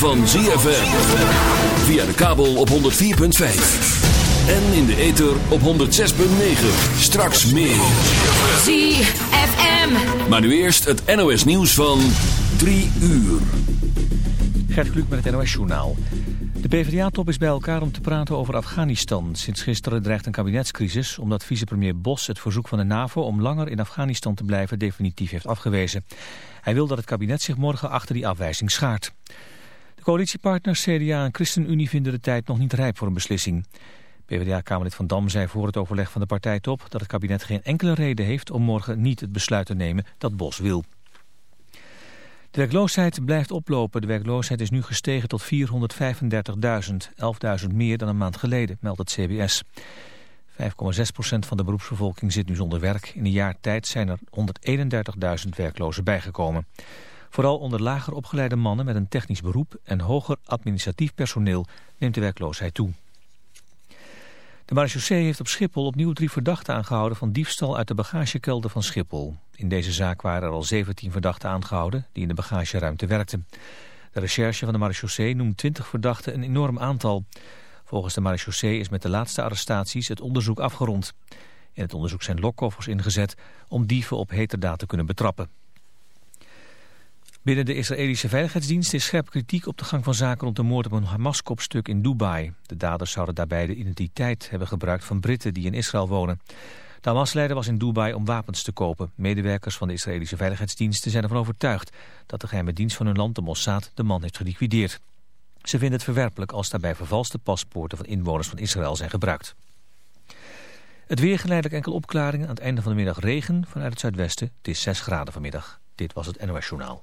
van ZFM. Via de kabel op 104.5. En in de ether op 106.9. Straks meer. ZFM. Maar nu eerst het NOS nieuws van 3 uur. Gert Kluk met het NOS journaal. De PvdA-top is bij elkaar om te praten over Afghanistan. Sinds gisteren dreigt een kabinetscrisis omdat vicepremier Bos het verzoek van de NAVO om langer in Afghanistan te blijven definitief heeft afgewezen. Hij wil dat het kabinet zich morgen achter die afwijzing schaart. De coalitiepartners CDA en ChristenUnie vinden de tijd nog niet rijp voor een beslissing. PvdA-kamerlid Van Dam zei voor het overleg van de partijtop dat het kabinet geen enkele reden heeft om morgen niet het besluit te nemen dat Bos wil. De werkloosheid blijft oplopen. De werkloosheid is nu gestegen tot 435.000, 11.000 meer dan een maand geleden, meldt het CBS. 5,6% van de beroepsbevolking zit nu zonder werk. In een jaar tijd zijn er 131.000 werklozen bijgekomen. Vooral onder lager opgeleide mannen met een technisch beroep en hoger administratief personeel neemt de werkloosheid toe. De marechaussee heeft op Schiphol opnieuw drie verdachten aangehouden van diefstal uit de bagagekelder van Schiphol. In deze zaak waren er al 17 verdachten aangehouden die in de bagageruimte werkten. De recherche van de marechaussee noemt 20 verdachten een enorm aantal. Volgens de marechaussee is met de laatste arrestaties het onderzoek afgerond. In het onderzoek zijn lokkoffers ingezet om dieven op heterdaad te kunnen betrappen. Binnen de Israëlische Veiligheidsdienst is scherp kritiek op de gang van zaken rond de moord op een Hamas-kopstuk in Dubai. De daders zouden daarbij de identiteit hebben gebruikt van Britten die in Israël wonen. De Hamas-leider was in Dubai om wapens te kopen. Medewerkers van de Israëlische Veiligheidsdiensten zijn ervan overtuigd dat de geheime dienst van hun land, de Mossad, de man heeft geliquideerd. Ze vinden het verwerpelijk als daarbij vervalste paspoorten van inwoners van Israël zijn gebruikt. Het weer geleidelijk enkel opklaringen. Aan het einde van de middag regen vanuit het zuidwesten. Het is 6 graden vanmiddag. Dit was het NOS Journaal.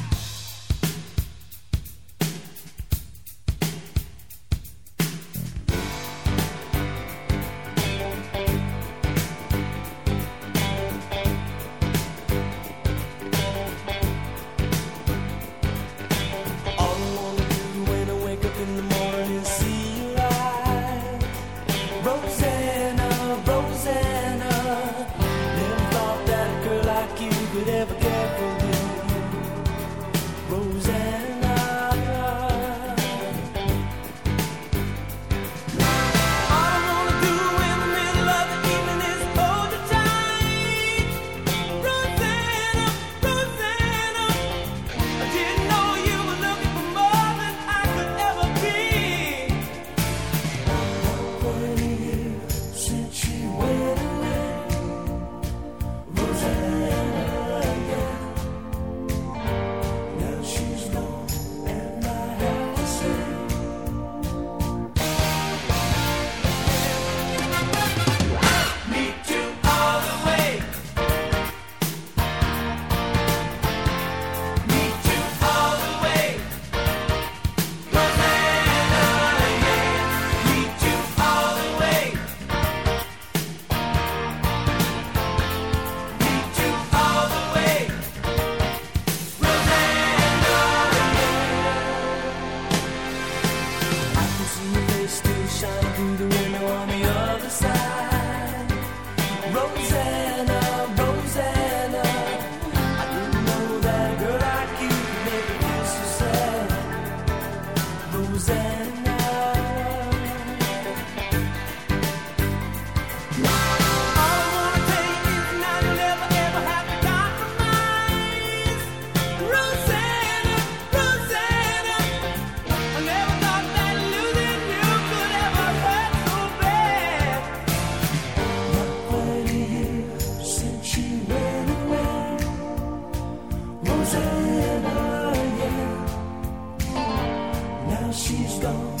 Yeah.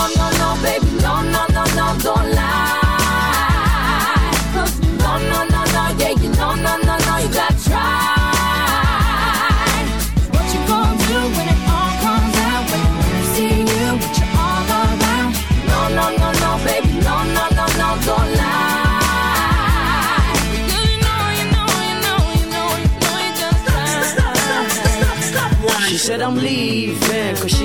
No, no, no, baby, no, no, no, no, don't lie. 'Cause no, no, no, no, yeah, you know, no, no, no, you gotta try. What you gonna do when it all comes out? When you see you, but you're all around. No, no, no, no, baby, no, no, no, no, don't lie. She said I'm leaving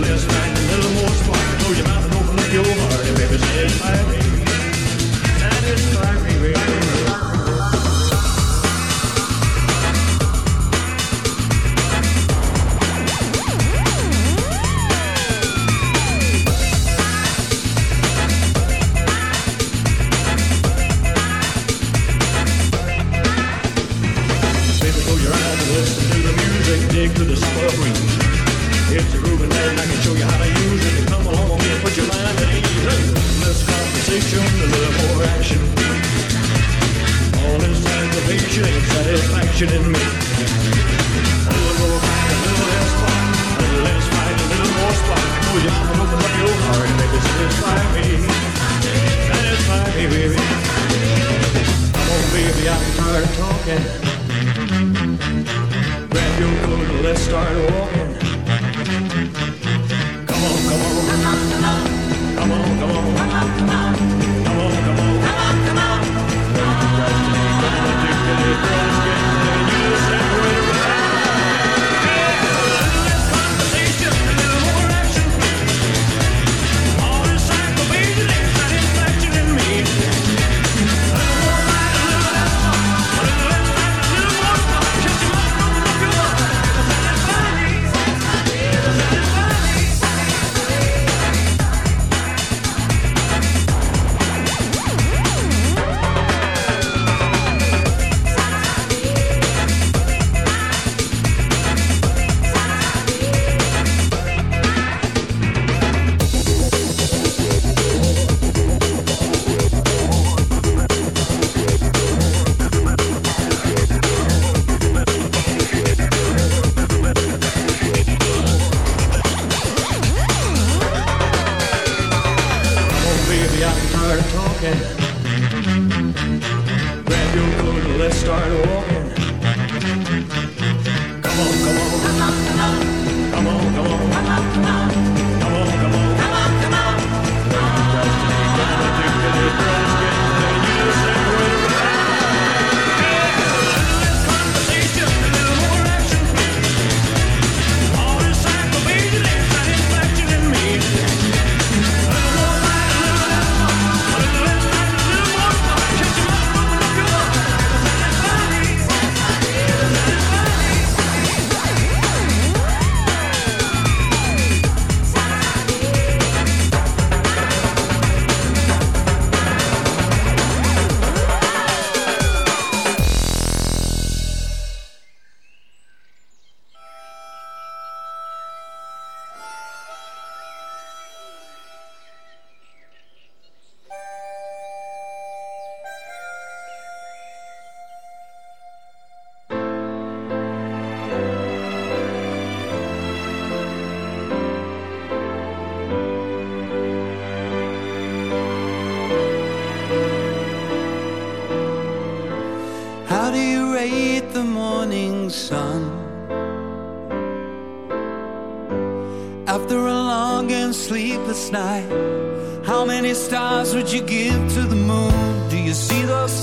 Little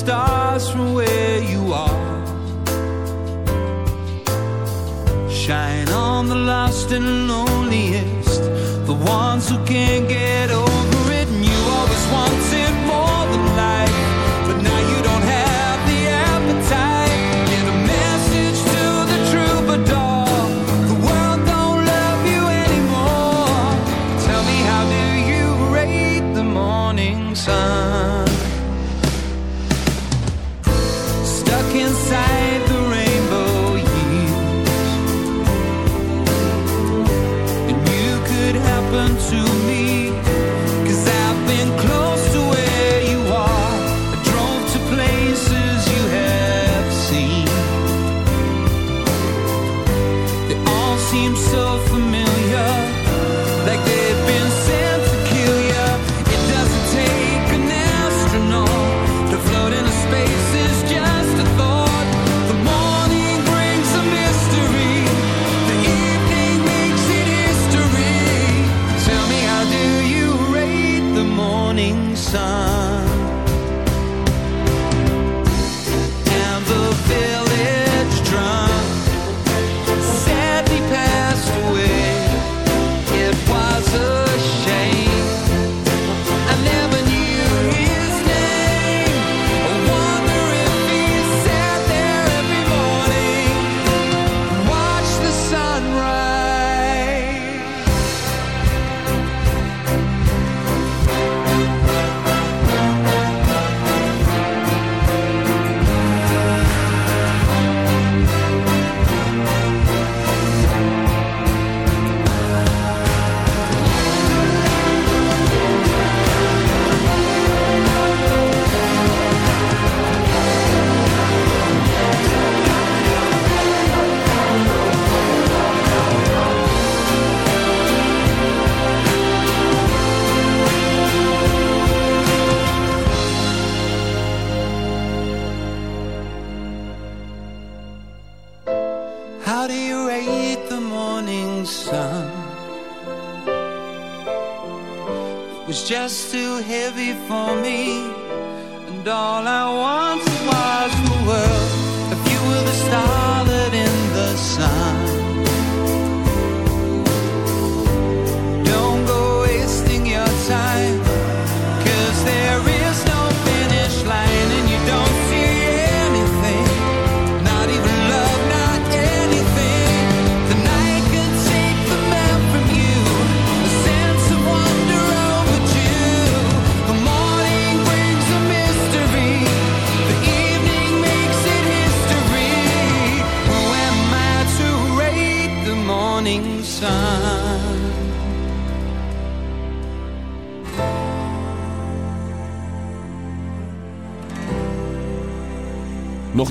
stars from where you are. Shine on the lost and loneliest, the ones who can't get over.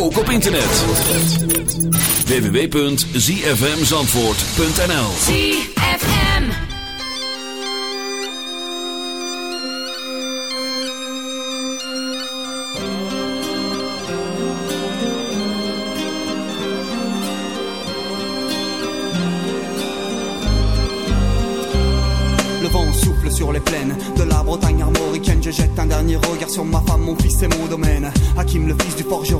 ook op internet. www.zfmzandvoort.nl ZFM. Le vent souffle sur les plaines de la Bretagne armoricaine. Je jette un dernier regard sur ma femme, mon fils et mon domaine. Hakim, le fils du forgeron,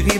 Et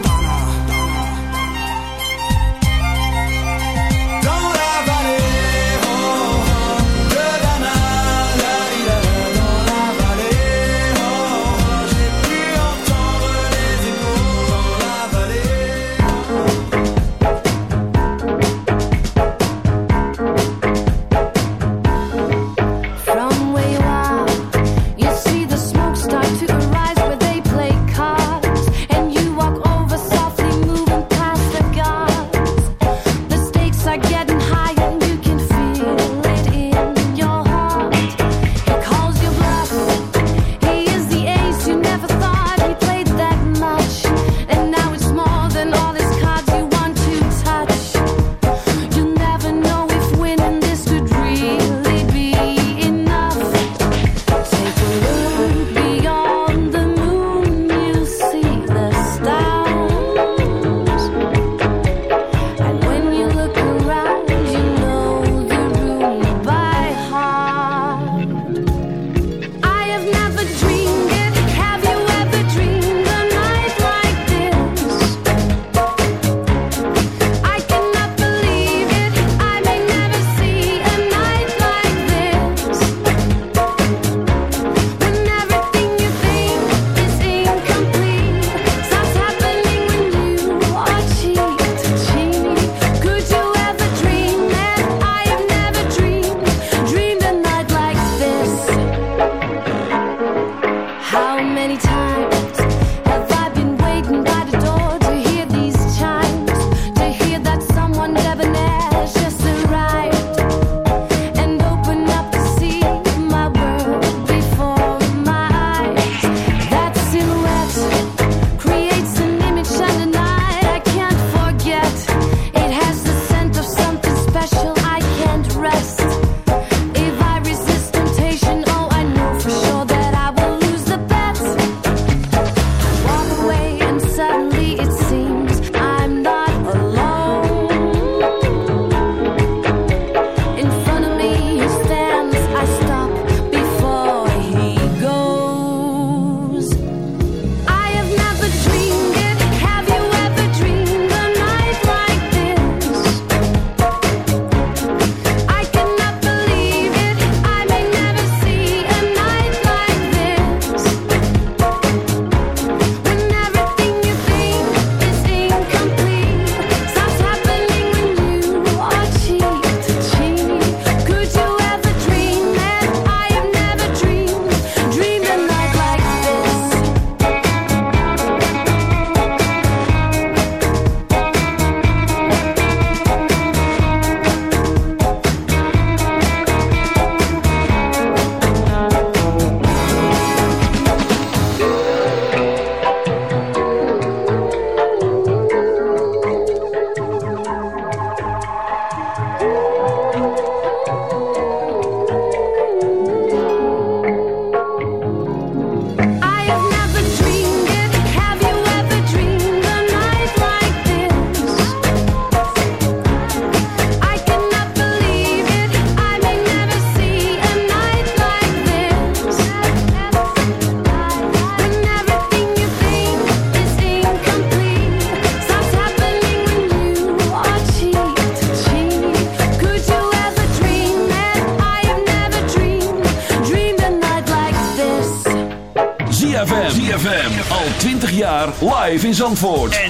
Zandvoort.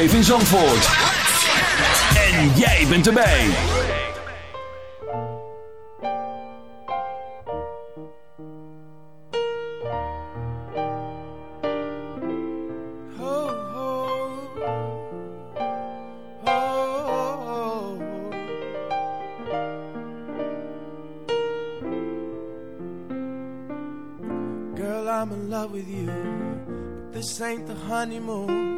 Live in Zandvoort. En jij bent erbij. Girl, I'm in love with you. But this ain't the honeymoon.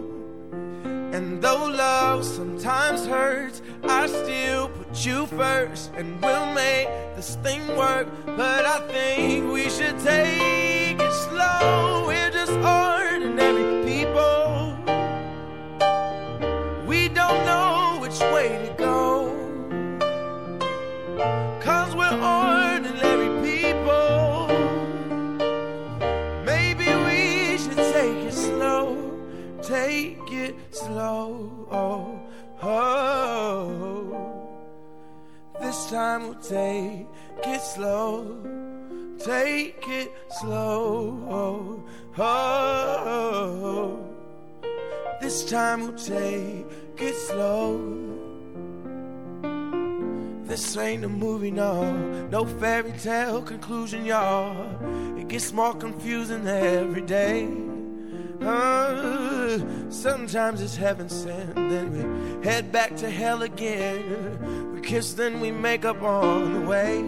And though love sometimes hurts, I still put you first. And we'll make this thing work. But I think we should take it slow. We're just ordinary time we'll take it slow. This ain't a movie, no, no fairy tale conclusion, y'all. It gets more confusing every day. Uh, sometimes it's heaven sent, then we head back to hell again. We kiss, then we make up on the way.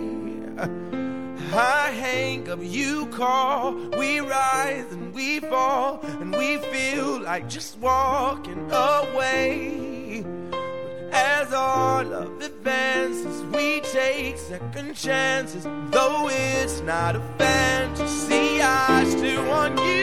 I hang up, you call, we rise we fall, and we feel like just walking away. As our love advances, we take second chances. Though it's not a fantasy, I still want you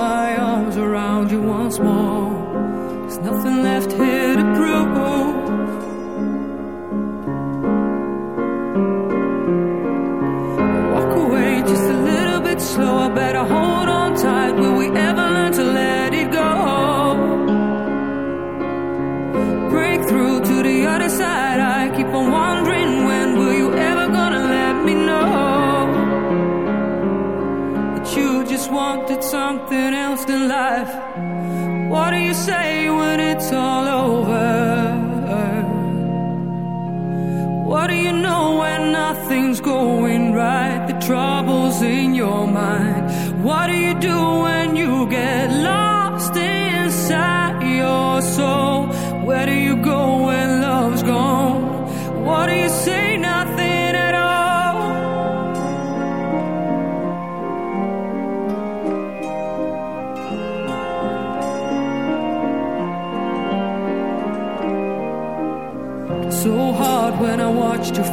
my arms around you once more. There's nothing left here.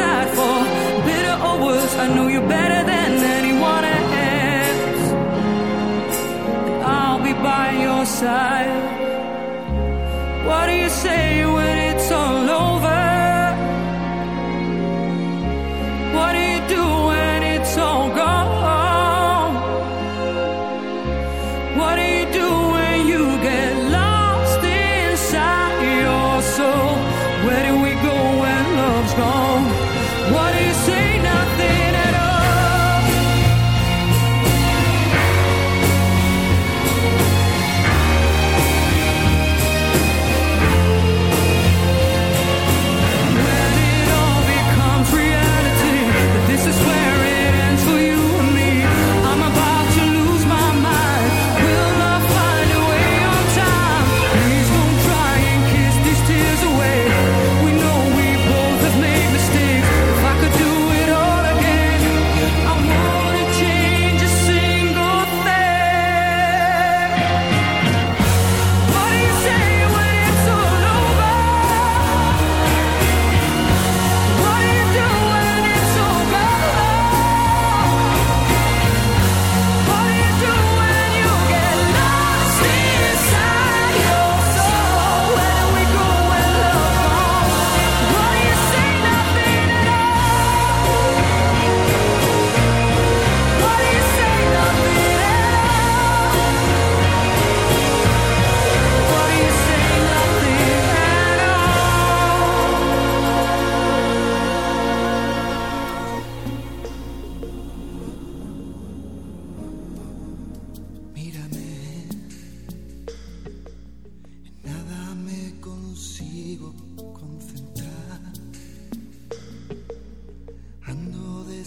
decide for better or worse. I know you better than anyone else. I'll be by your side. What do you say?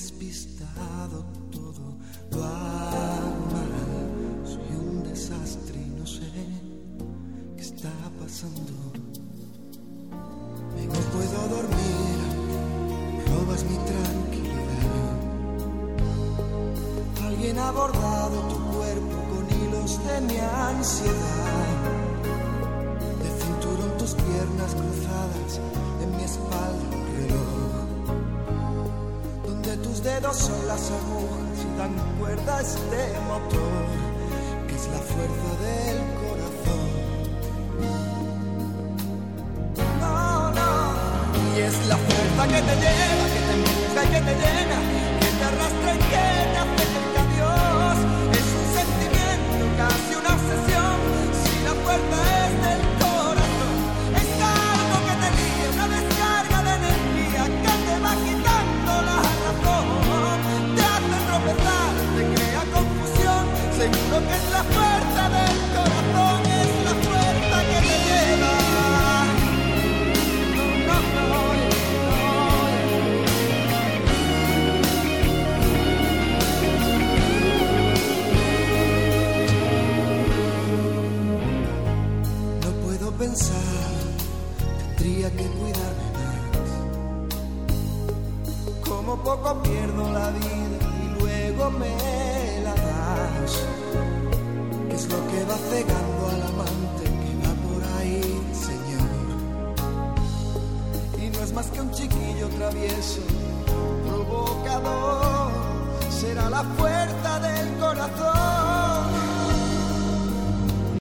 despistado todo lo ama. Soy un desastre y no sé qué está pasando. No puedo dormir, robas mi tranquilidad. Alguien ha bordado tu cuerpo con hilos de mi ansiedad. Son las agujas y dan cuerda a este motor, que es la fuerza del corazón. No, no, y es la fuerza que te lleva, que te empuja y que te lleva.